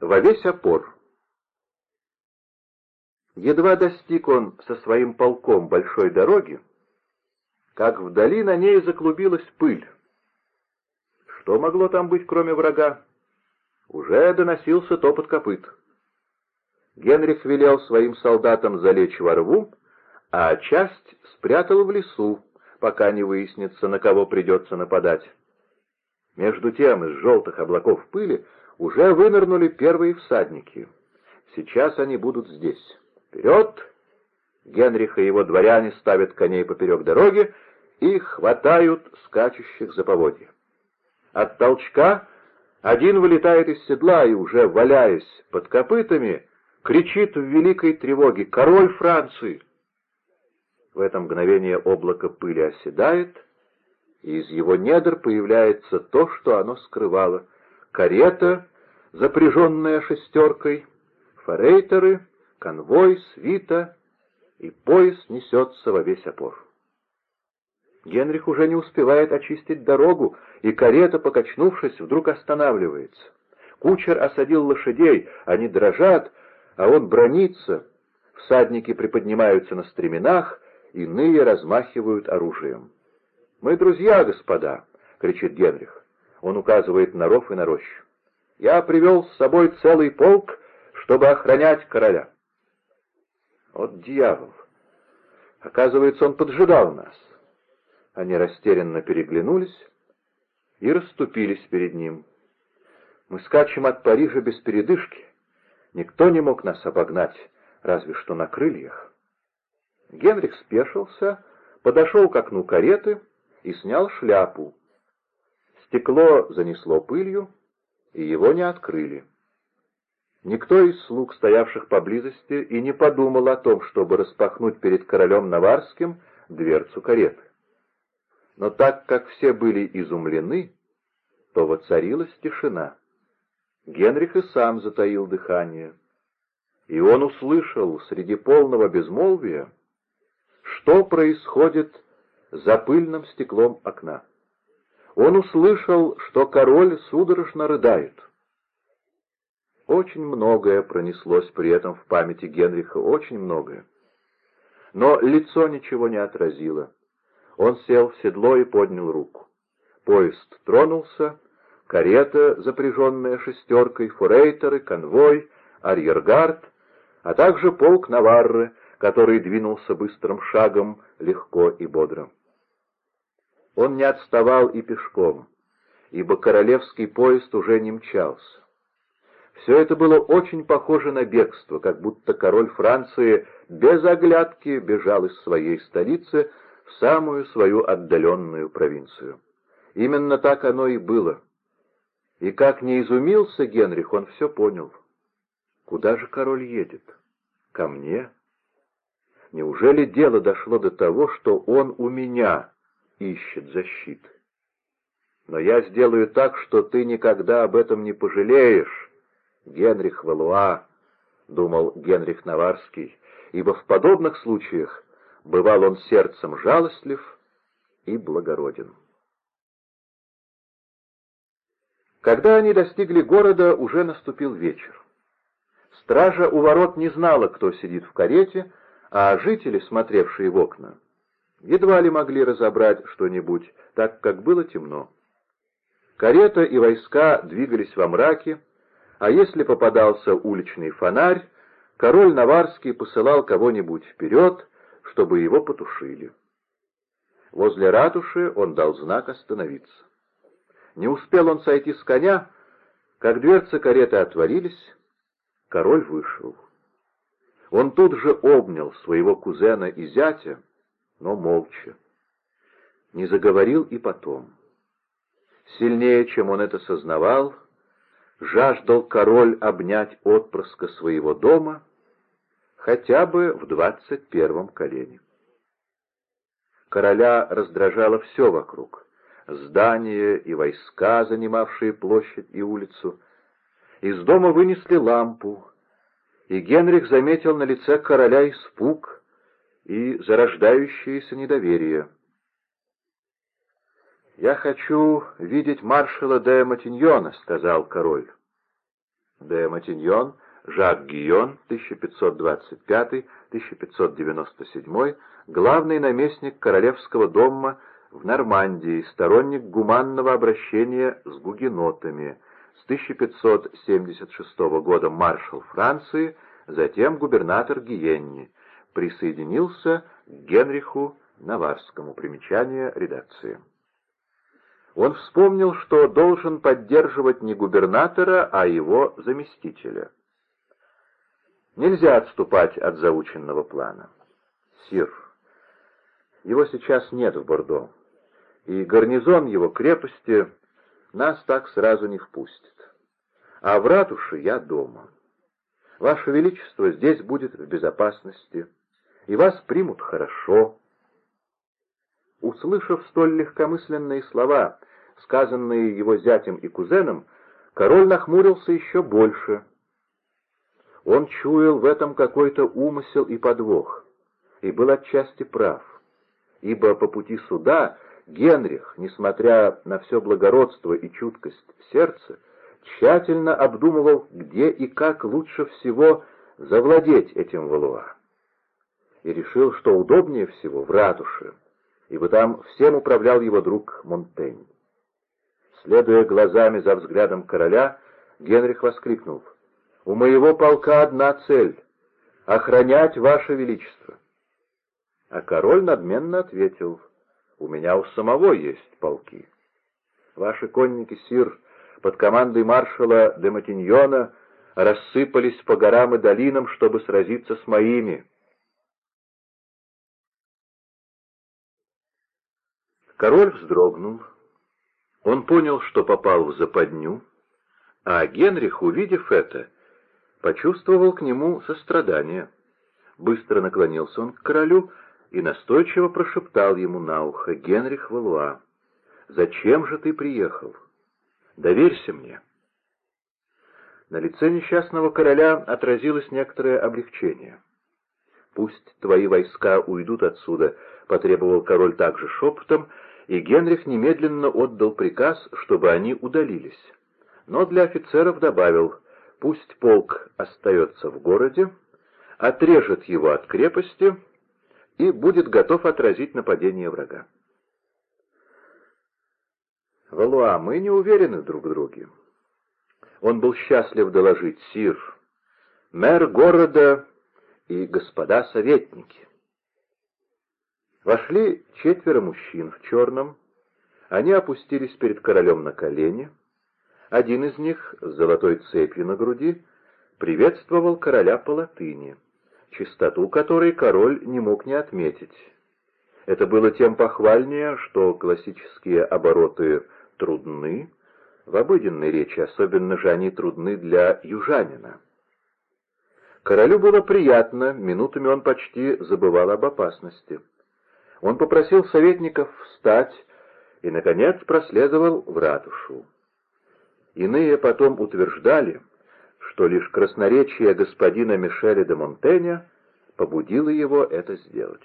во весь опор. Едва достиг он со своим полком большой дороги, как вдали на ней заклубилась пыль. Что могло там быть, кроме врага? Уже доносился топот копыт. Генрих велел своим солдатам залечь во рву, а часть спрятал в лесу, пока не выяснится, на кого придется нападать. Между тем из желтых облаков пыли уже вынырнули первые всадники. Сейчас они будут здесь. Вперед! Генрих и его дворяне ставят коней поперек дороги и хватают скачущих за поводья. От толчка один вылетает из седла и, уже валяясь под копытами, кричит в великой тревоге «Король Франции!». В это мгновение облако пыли оседает, и из его недр появляется то, что оно скрывало. Карета, запряженная шестеркой, форейтеры, конвой, свита, и поезд несется во весь опор. Генрих уже не успевает очистить дорогу, и карета, покачнувшись, вдруг останавливается. Кучер осадил лошадей, они дрожат, а он бронится. Всадники приподнимаются на стременах, иные размахивают оружием. «Мы друзья, господа!» — кричит Генрих. Он указывает на ров и на рощу. «Я привел с собой целый полк, чтобы охранять короля». Вот дьявол! Оказывается, он поджидал нас. Они растерянно переглянулись и расступились перед ним. Мы скачем от Парижа без передышки. Никто не мог нас обогнать, разве что на крыльях. Генрих спешился, подошел к окну кареты и снял шляпу. Стекло занесло пылью, и его не открыли. Никто из слуг, стоявших поблизости, и не подумал о том, чтобы распахнуть перед королем Наварским дверцу кареты. Но так как все были изумлены, то воцарилась тишина. Генрих и сам затаил дыхание. И он услышал среди полного безмолвия, что происходит за пыльным стеклом окна. Он услышал, что король судорожно рыдает. Очень многое пронеслось при этом в памяти Генриха, очень многое. Но лицо ничего не отразило. Он сел в седло и поднял руку. Поезд тронулся, карета, запряженная шестеркой, фурейтеры, конвой, арьергард, а также полк Наварры, который двинулся быстрым шагом, легко и бодро. Он не отставал и пешком, ибо королевский поезд уже не мчался. Все это было очень похоже на бегство, как будто король Франции без оглядки бежал из своей столицы в самую свою отдаленную провинцию. Именно так оно и было. И как не изумился Генрих, он все понял. Куда же король едет? Ко мне? Неужели дело дошло до того, что он у меня ищет защиты? Но я сделаю так, что ты никогда об этом не пожалеешь, Генрих Валуа, думал Генрих Наварский, ибо в подобных случаях бывал он сердцем жалостлив и благороден. Когда они достигли города, уже наступил вечер. Стража у ворот не знала, кто сидит в карете, а жители, смотревшие в окна, едва ли могли разобрать что-нибудь, так как было темно. Карета и войска двигались во мраке, а если попадался уличный фонарь, король Наварский посылал кого-нибудь вперед, чтобы его потушили. Возле ратуши он дал знак остановиться. Не успел он сойти с коня, как дверцы кареты отворились, король вышел. Он тут же обнял своего кузена и зятя, но молча. Не заговорил и потом. Сильнее, чем он это сознавал, жаждал король обнять отпрыска своего дома хотя бы в двадцать первом колене. Короля раздражало все вокруг здания и войска, занимавшие площадь и улицу. Из дома вынесли лампу, и Генрих заметил на лице короля испуг и зарождающееся недоверие. «Я хочу видеть маршала де Матиньона», — сказал король. де Матиньон, Жак Гийон, 1525-1597, главный наместник королевского дома в Нормандии, сторонник гуманного обращения с гугенотами, с 1576 года маршал Франции, затем губернатор Гиенни, присоединился к Генриху Наварскому. Примечание редакции. Он вспомнил, что должен поддерживать не губернатора, а его заместителя. Нельзя отступать от заученного плана. Сир, его сейчас нет в Бордо, и гарнизон его крепости нас так сразу не впустит. А в ратуше я дома. Ваше Величество здесь будет в безопасности, и вас примут хорошо. Услышав столь легкомысленные слова, сказанные его зятем и кузеном, король нахмурился еще больше. Он чуял в этом какой-то умысел и подвох, и был отчасти прав, ибо по пути суда Генрих, несмотря на все благородство и чуткость сердца, тщательно обдумывал, где и как лучше всего завладеть этим Валуа. И решил, что удобнее всего в ратуше, ибо там всем управлял его друг Монтень. Следуя глазами за взглядом короля, Генрих воскликнул. «У моего полка одна цель — охранять ваше величество». А король надменно ответил. «У меня у самого есть полки. Ваши конники, сир, под командой маршала де Матиньона рассыпались по горам и долинам, чтобы сразиться с моими». Король вздрогнул. Он понял, что попал в западню, а Генрих, увидев это, почувствовал к нему сострадание. Быстро наклонился он к королю и настойчиво прошептал ему на ухо «Генрих Валуа, зачем же ты приехал? Доверься мне». На лице несчастного короля отразилось некоторое облегчение. «Пусть твои войска уйдут отсюда», — потребовал король также шепотом, — и Генрих немедленно отдал приказ, чтобы они удалились. Но для офицеров добавил, пусть полк остается в городе, отрежет его от крепости и будет готов отразить нападение врага. Валуа, мы не уверены друг в друге. Он был счастлив доложить Сир, мэр города и господа советники. Вошли четверо мужчин в черном. Они опустились перед королем на колени. Один из них, с золотой цепью на груди, приветствовал короля по латыни, чистоту которой король не мог не отметить. Это было тем похвальнее, что классические обороты трудны, в обыденной речи особенно же они трудны для южанина. Королю было приятно, минутами он почти забывал об опасности. Он попросил советников встать и, наконец, проследовал в ратушу. Иные потом утверждали, что лишь красноречие господина Мишеля де Монтеня побудило его это сделать.